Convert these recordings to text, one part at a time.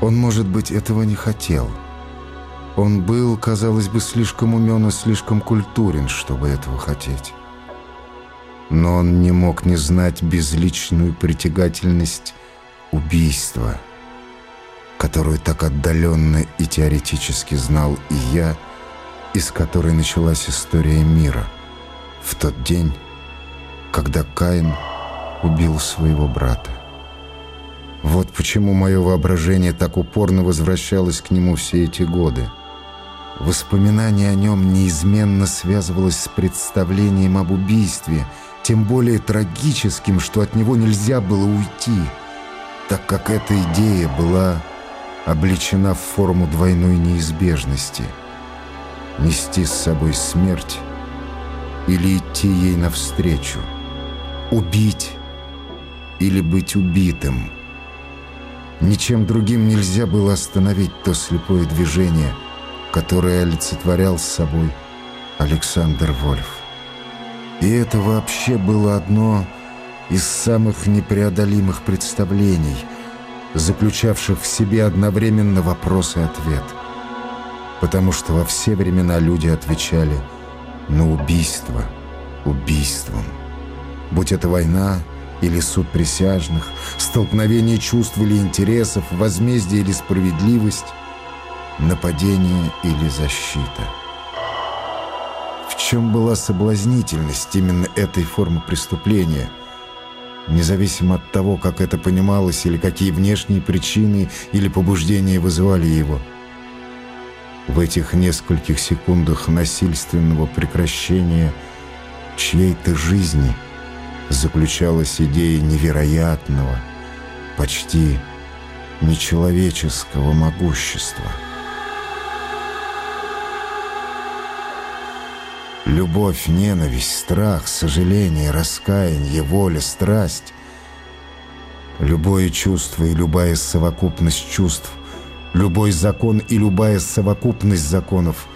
Он, может быть, этого не хотел. Он был, казалось бы, слишком умен и слишком культурен, чтобы этого хотеть. Но он не мог не знать безличную притягательность убийства, которую так отдаленно и теоретически знал и я, из которой началась история мира в тот день, когда Каин убил своего брата. Вот почему мое воображение так упорно возвращалось к нему все эти годы. Воспоминание о нем неизменно связывалось с представлением об убийстве, тем более трагическим, что от него нельзя было уйти, так как эта идея была облечена в форму двойной неизбежности. Нести с собой смерть или идти ей навстречу, убить или быть убитым – Ничем другим нельзя было остановить то слепое движение, которое олицетворял с собой Александр Вольф. И это вообще было одно из самых непреодолимых представлений, заключавших в себе одновременно вопрос и ответ. Потому что во все времена люди отвечали на убийство убийством. Будь это война, или суд присяжных, столкновение чувств или интересов, возмездие или справедливость, нападение или защита. В чем была соблазнительность именно этой формы преступления, независимо от того, как это понималось или какие внешние причины или побуждения вызывали его? В этих нескольких секундах насильственного прекращения чьей-то жизни – заключалась идея невероятного, почти нечеловеческого могущества. Любовь, ненависть, страх, сожаление, раскаяние, воля, страсть — любое чувство и любая совокупность чувств, любой закон и любая совокупность законов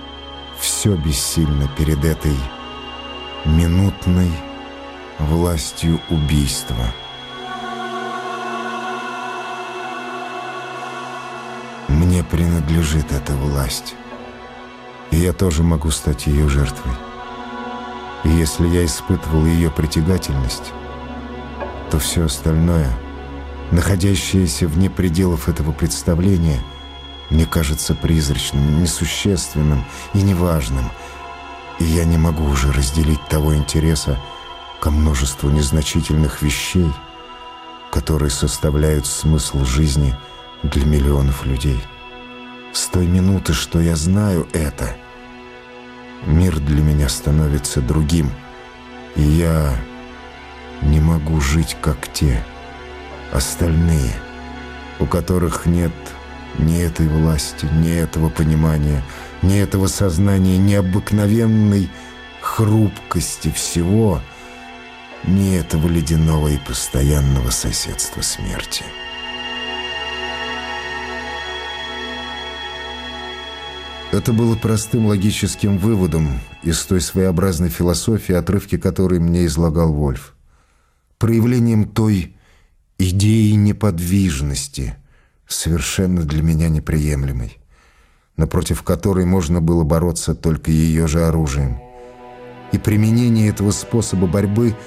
— все бессильно перед этой минутной властью убийства. Мне принадлежит эта власть, и я тоже могу стать ее жертвой. И если я испытывал ее притягательность, то все остальное, находящееся вне пределов этого представления, мне кажется призрачным, несущественным и неважным, и я не могу уже разделить того интереса, ко множеству незначительных вещей, которые составляют смысл жизни для миллионов людей. С той минуты, что я знаю это, мир для меня становится другим, и я не могу жить, как те остальные, у которых нет ни этой власти, ни этого понимания, ни этого сознания, ни обыкновенной хрупкости всего — ни этого ледяного и постоянного соседства смерти. Это было простым логическим выводом из той своеобразной философии, отрывки которой мне излагал Вольф. Проявлением той идеи неподвижности, совершенно для меня неприемлемой, напротив которой можно было бороться только ее же оружием. И применение этого способа борьбы –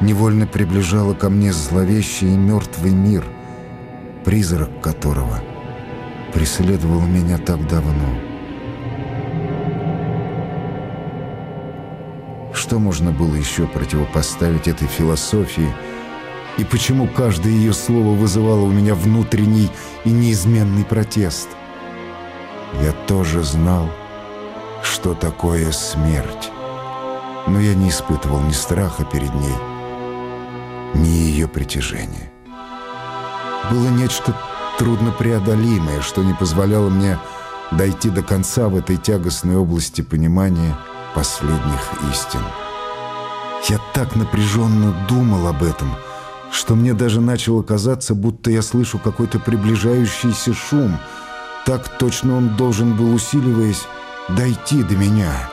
невольно приближало ко мне зловещий и мертвый мир, призрак которого преследовал меня так давно. Что можно было еще противопоставить этой философии, и почему каждое ее слово вызывало у меня внутренний и неизменный протест? Я тоже знал, что такое смерть, но я не испытывал ни страха перед ней, ни ее притяжение. Было нечто труднопреодолимое, что не позволяло мне дойти до конца в этой тягостной области понимания последних истин. Я так напряженно думал об этом, что мне даже начало казаться, будто я слышу какой-то приближающийся шум. Так точно он должен был, усиливаясь, дойти до меня.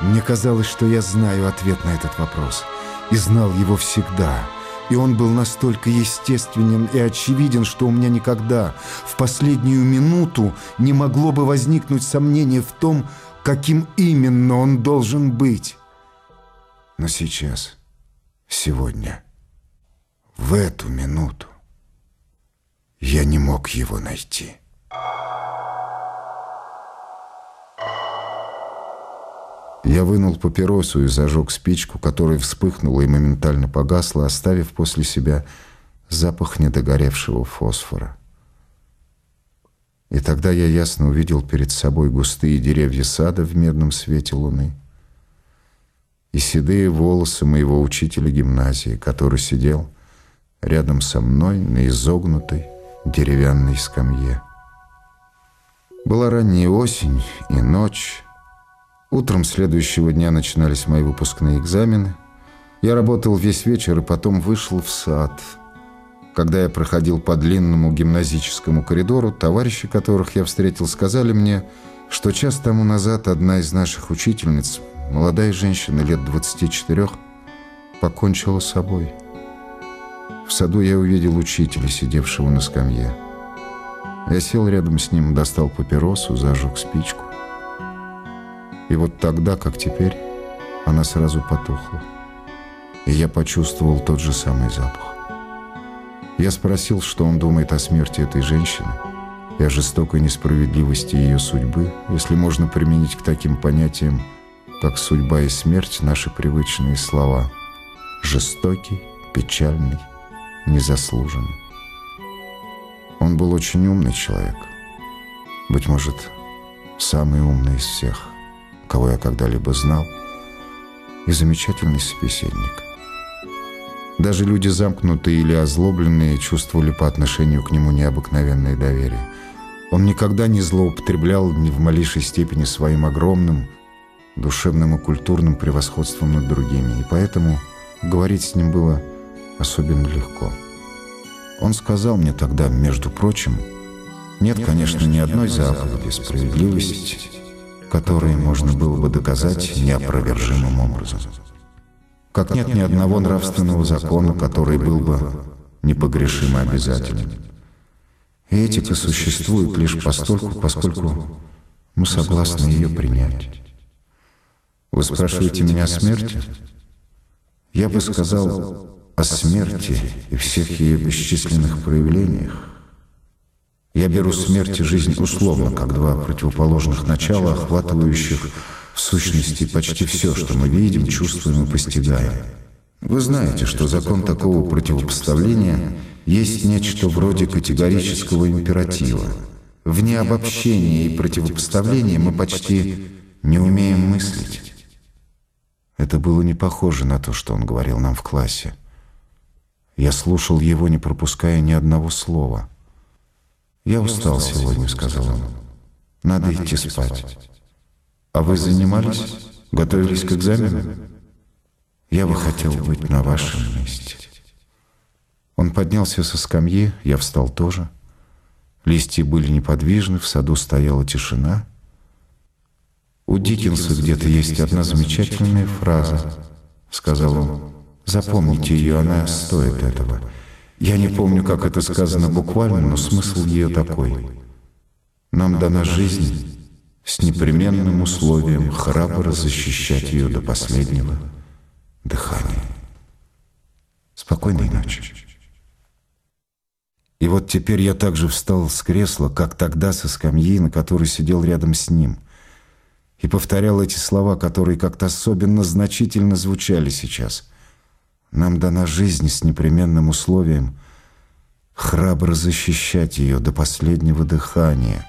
Мне казалось, что я знаю ответ на этот вопрос. И знал его всегда — И он был настолько естественен и очевиден, что у меня никогда в последнюю минуту не могло бы возникнуть сомнение в том, каким именно он должен быть. Но сейчас, сегодня, в эту минуту, я не мог его найти. Я вынул папиросу и зажег спичку, которая вспыхнула и моментально погасла, оставив после себя запах недогоревшего фосфора. И тогда я ясно увидел перед собой густые деревья сада в медном свете луны и седые волосы моего учителя гимназии, который сидел рядом со мной на изогнутой деревянной скамье. Была ранняя осень и ночь, Утром следующего дня начинались мои выпускные экзамены. Я работал весь вечер и потом вышел в сад. Когда я проходил по длинному гимназическому коридору, товарищи, которых я встретил, сказали мне, что час тому назад одна из наших учительниц, молодая женщина лет 24, покончила с собой. В саду я увидел учителя, сидевшего на скамье. Я сел рядом с ним, достал папиросу, зажег спичку. И вот тогда, как теперь, она сразу потухла. И я почувствовал тот же самый запах. Я спросил, что он думает о смерти этой женщины и о жестокой несправедливости ее судьбы, если можно применить к таким понятиям, как судьба и смерть, наши привычные слова. Жестокий, печальный, незаслуженный. Он был очень умный человек. Быть может, самый умный из всех кого я когда-либо знал, и замечательный собеседник. Даже люди замкнутые или озлобленные чувствовали по отношению к нему необыкновенное доверие. Он никогда не злоупотреблял ни в малейшей степени своим огромным душевным и культурным превосходством над другими, и поэтому говорить с ним было особенно легко. Он сказал мне тогда, между прочим, «Нет, конечно, ни одной заповеди справедливости, которые можно было бы доказать неопровержимым образом. Как нет ни одного нравственного закона, который был бы непогрешимо обязателен. И этика существует лишь постольку, поскольку мы согласны ее принять. Вы спрашиваете меня о смерти? Я бы сказал о смерти и всех ее бесчисленных проявлениях, я беру смерть и жизнь условно, как два противоположных начала, охватывающих в сущности почти все, что мы видим, чувствуем и постигаем. Вы знаете, что закон такого противопоставления есть нечто вроде категорического императива. Вне обобщения и противопоставления мы почти не умеем мыслить. Это было не похоже на то, что он говорил нам в классе. Я слушал его, не пропуская ни одного слова. «Я устал сегодня», — сказал он. «Надо идти спать». «А вы занимались? Готовились к экзамену?» «Я бы хотел быть на вашем месте». Он поднялся со скамьи, я встал тоже. Листья были неподвижны, в саду стояла тишина. «У Диккенса где-то есть одна замечательная фраза», — сказал он. «Запомните ее, она стоит этого». Я не помню, как это сказано буквально, но смысл ее такой. Нам дана жизнь с непременным условием храбро защищать ее до последнего дыхания. Спокойной ночи. И вот теперь я также встал с кресла, как тогда со скамьи, на которой сидел рядом с ним, и повторял эти слова, которые как-то особенно значительно звучали сейчас — нам дана жизнь с непременным условием храбро защищать ее до последнего дыхания.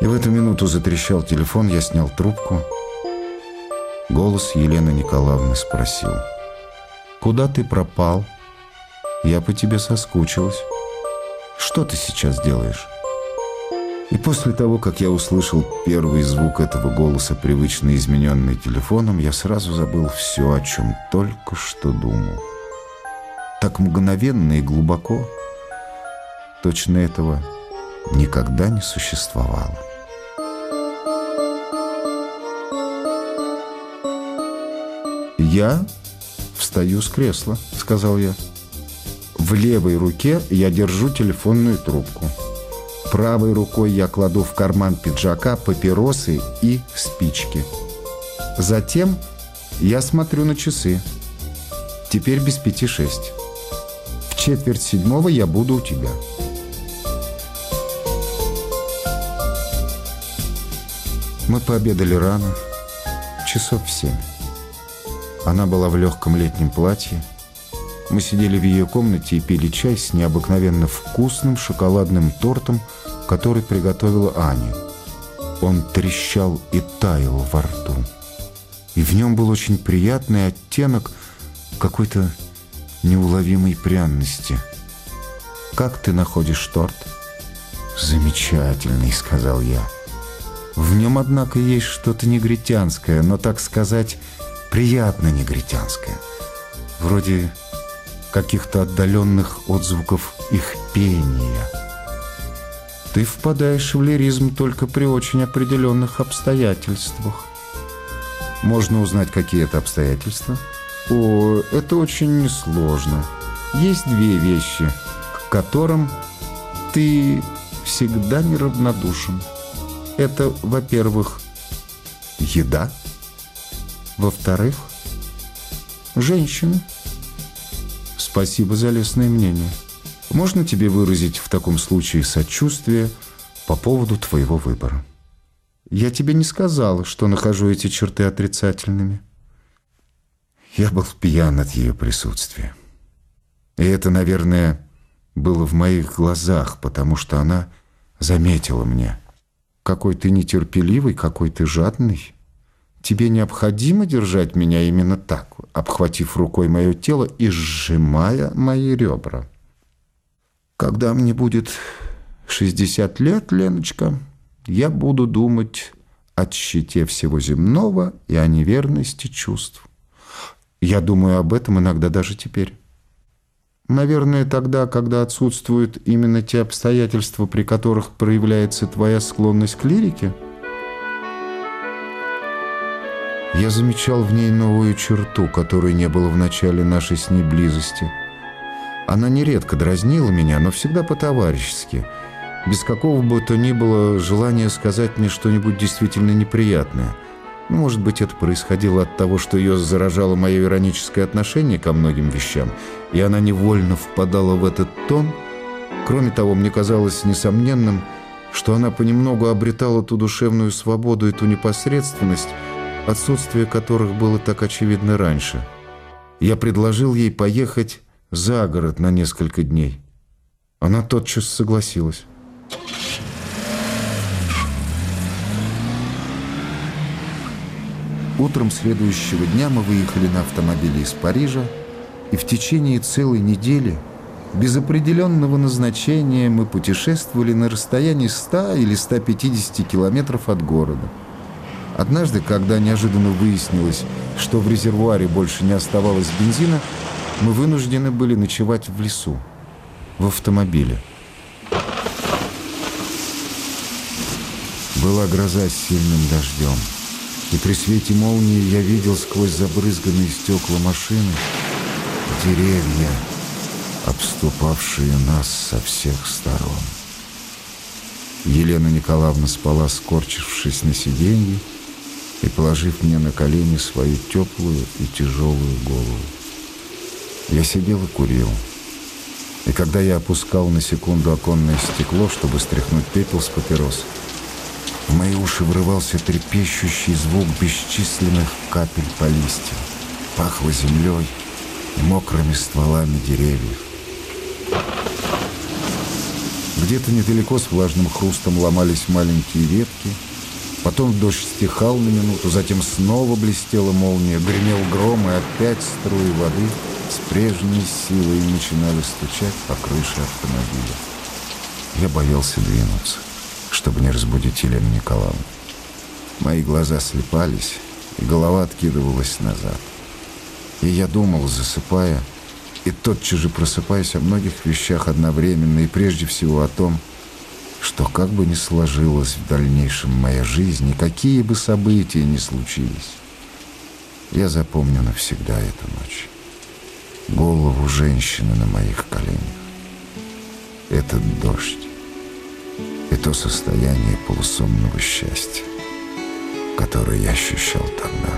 И в эту минуту затрещал телефон, я снял трубку. Голос Елены Николаевны спросил. «Куда ты пропал? Я по тебе соскучилась. Что ты сейчас делаешь?» И после того, как я услышал первый звук этого голоса, привычно измененный телефоном, я сразу забыл все, о чем только что думал. Так мгновенно и глубоко, точно этого никогда не существовало. Я встаю с кресла», — сказал я. В левой руке я держу телефонную трубку. Правой рукой я кладу в карман пиджака папиросы и спички. Затем я смотрю на часы. Теперь без пяти шесть. В четверть седьмого я буду у тебя. Мы пообедали рано, часов в семь. Она была в легком летнем платье. Мы сидели в ее комнате и пили чай с необыкновенно вкусным шоколадным тортом, который приготовила Аня. Он трещал и таял во рту. И в нем был очень приятный оттенок какой-то неуловимой пряности. «Как ты находишь торт?» «Замечательный», — сказал я. В нем, однако, есть что-то негритянское, но, так сказать, приятно негритянское. Вроде каких-то отдаленных отзвуков их пения. Ты впадаешь в лиризм только при очень определенных обстоятельствах. Можно узнать, какие это обстоятельства? О, это очень несложно. Есть две вещи, к которым ты всегда неравнодушен. Это, во-первых, еда. Во-вторых, женщины. Спасибо за лестное мнение. Можно тебе выразить в таком случае сочувствие по поводу твоего выбора? Я тебе не сказала, что нахожу эти черты отрицательными. Я был пьян от ее присутствия. И это, наверное, было в моих глазах, потому что она заметила мне – какой ты нетерпеливый, какой ты жадный. Тебе необходимо держать меня именно так, обхватив рукой мое тело и сжимая мои ребра. Когда мне будет 60 лет, Леночка, я буду думать о щите всего земного и о неверности чувств. Я думаю об этом иногда даже теперь. Наверное, тогда, когда отсутствуют именно те обстоятельства, при которых проявляется твоя склонность к лирике? Я замечал в ней новую черту, которой не было в начале нашей с ней близости. Она нередко дразнила меня, но всегда по-товарищески, без какого бы то ни было желания сказать мне что-нибудь действительно неприятное – ну, может быть, это происходило от того, что ее заражало мое ироническое отношение ко многим вещам, и она невольно впадала в этот тон. Кроме того, мне казалось несомненным, что она понемногу обретала ту душевную свободу и ту непосредственность, отсутствие которых было так очевидно раньше. Я предложил ей поехать за город на несколько дней. Она тотчас согласилась. Утром следующего дня мы выехали на автомобиле из Парижа, и в течение целой недели без определенного назначения мы путешествовали на расстоянии 100 или 150 километров от города. Однажды, когда неожиданно выяснилось, что в резервуаре больше не оставалось бензина, мы вынуждены были ночевать в лесу, в автомобиле. Была гроза с сильным дождем и при свете молнии я видел сквозь забрызганные стекла машины деревья, обступавшие нас со всех сторон. Елена Николаевна спала, скорчившись на сиденье и положив мне на колени свою теплую и тяжелую голову. Я сидел и курил. И когда я опускал на секунду оконное стекло, чтобы стряхнуть пепел с папирос, в мои уши врывался трепещущий звук бесчисленных капель по листьям. Пахло землей и мокрыми стволами деревьев. Где-то недалеко с влажным хрустом ломались маленькие ветки. Потом дождь стихал на минуту, затем снова блестела молния, гремел гром, и опять струи воды с прежней силой начинали стучать по крыше автомобиля. Я боялся двинуться чтобы не разбудить Елену Николаевну. Мои глаза слепались, и голова откидывалась назад. И я думал, засыпая, и тотчас же просыпаясь о многих вещах одновременно, и прежде всего о том, что как бы ни сложилась в дальнейшем моя жизнь, и какие бы события ни случились, я запомню навсегда эту ночь. Голову женщины на моих коленях. Этот дождь и то состояние полусонного счастья, которое я ощущал тогда.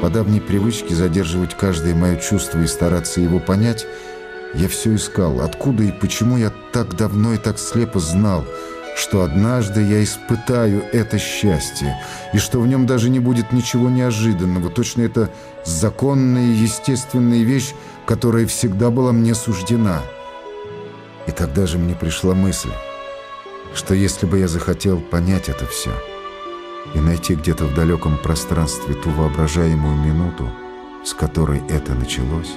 По давней привычке задерживать каждое мое чувство и стараться его понять, я все искал, откуда и почему я так давно и так слепо знал – что однажды я испытаю это счастье, и что в нем даже не будет ничего неожиданного. Точно это законная и естественная вещь, которая всегда была мне суждена. И тогда же мне пришла мысль, что если бы я захотел понять это все и найти где-то в далеком пространстве ту воображаемую минуту, с которой это началось,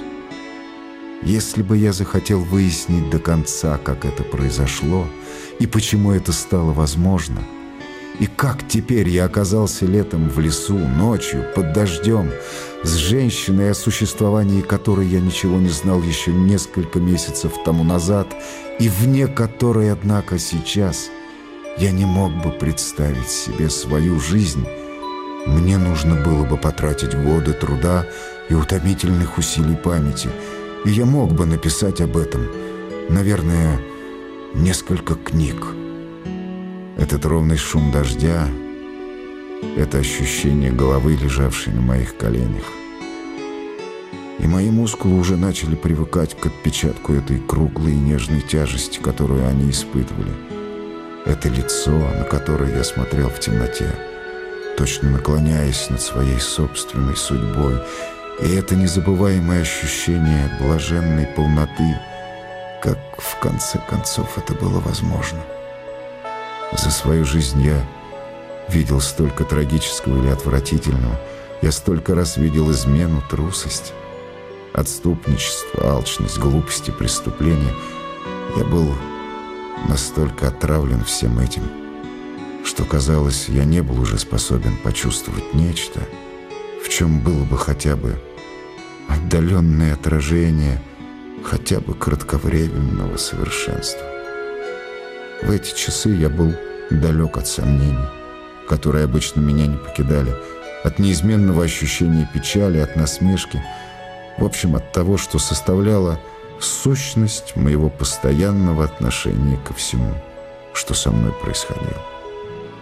если бы я захотел выяснить до конца, как это произошло, и почему это стало возможно, и как теперь я оказался летом в лесу, ночью, под дождем, с женщиной, о существовании которой я ничего не знал еще несколько месяцев тому назад, и вне которой, однако, сейчас я не мог бы представить себе свою жизнь, мне нужно было бы потратить годы труда и утомительных усилий памяти — и я мог бы написать об этом, наверное, несколько книг. Этот ровный шум дождя, это ощущение головы, лежавшей на моих коленях. И мои мускулы уже начали привыкать к отпечатку этой круглой и нежной тяжести, которую они испытывали. Это лицо, на которое я смотрел в темноте, точно наклоняясь над своей собственной судьбой, и это незабываемое ощущение блаженной полноты, как в конце концов это было возможно. За свою жизнь я видел столько трагического или отвратительного, я столько раз видел измену, трусость, отступничество, алчность, глупости, преступления. Я был настолько отравлен всем этим, что, казалось, я не был уже способен почувствовать нечто, в чем было бы хотя бы отдаленное отражение хотя бы кратковременного совершенства. В эти часы я был далек от сомнений, которые обычно меня не покидали, от неизменного ощущения печали, от насмешки, в общем, от того, что составляло сущность моего постоянного отношения ко всему, что со мной происходило.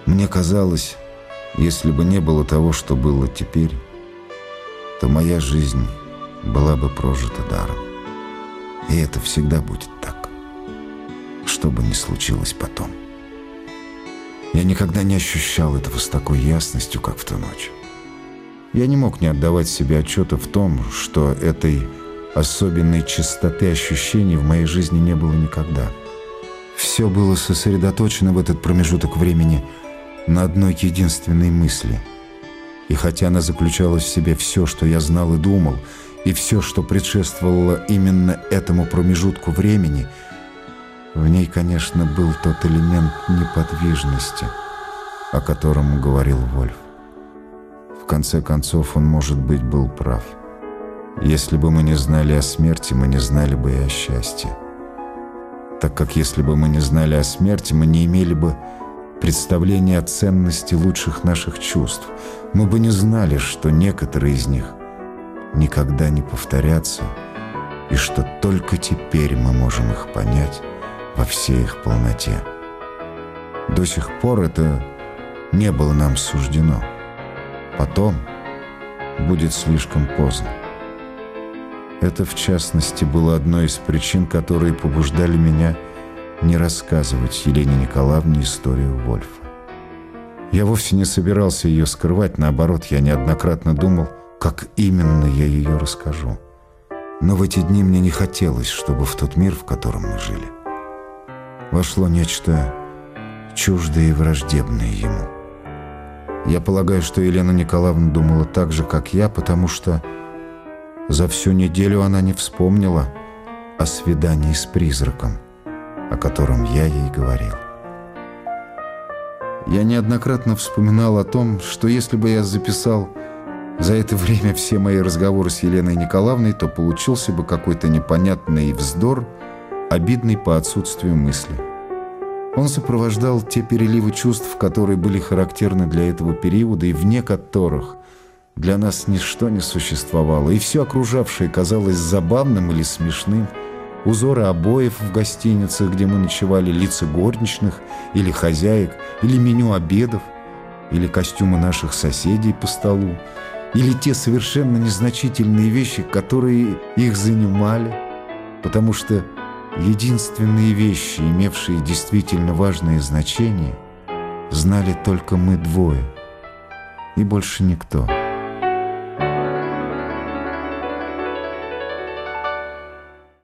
Мне казалось, если бы не было того, что было теперь, то моя жизнь была бы прожита даром. И это всегда будет так, что бы ни случилось потом. Я никогда не ощущал этого с такой ясностью, как в ту ночь. Я не мог не отдавать себе отчета в том, что этой особенной чистоты ощущений в моей жизни не было никогда. Все было сосредоточено в этот промежуток времени на одной единственной мысли. И хотя она заключала в себе все, что я знал и думал – и все, что предшествовало именно этому промежутку времени, в ней, конечно, был тот элемент неподвижности, о котором говорил Вольф. В конце концов, он, может быть, был прав. Если бы мы не знали о смерти, мы не знали бы и о счастье. Так как если бы мы не знали о смерти, мы не имели бы представления о ценности лучших наших чувств. Мы бы не знали, что некоторые из них никогда не повторятся, и что только теперь мы можем их понять во всей их полноте. До сих пор это не было нам суждено. Потом будет слишком поздно. Это, в частности, было одной из причин, которые побуждали меня не рассказывать Елене Николаевне историю Вольфа. Я вовсе не собирался ее скрывать, наоборот, я неоднократно думал, как именно я ее расскажу. Но в эти дни мне не хотелось, чтобы в тот мир, в котором мы жили, вошло нечто чуждое и враждебное ему. Я полагаю, что Елена Николаевна думала так же, как я, потому что за всю неделю она не вспомнила о свидании с призраком, о котором я ей говорил. Я неоднократно вспоминал о том, что если бы я записал за это время все мои разговоры с Еленой Николаевной, то получился бы какой-то непонятный вздор, обидный по отсутствию мысли. Он сопровождал те переливы чувств, которые были характерны для этого периода и вне которых Для нас ничто не существовало, и все окружавшее казалось забавным или смешным. Узоры обоев в гостиницах, где мы ночевали, лица горничных или хозяек, или меню обедов, или костюмы наших соседей по столу, или те совершенно незначительные вещи, которые их занимали, потому что единственные вещи, имевшие действительно важное значение, знали только мы двое и больше никто.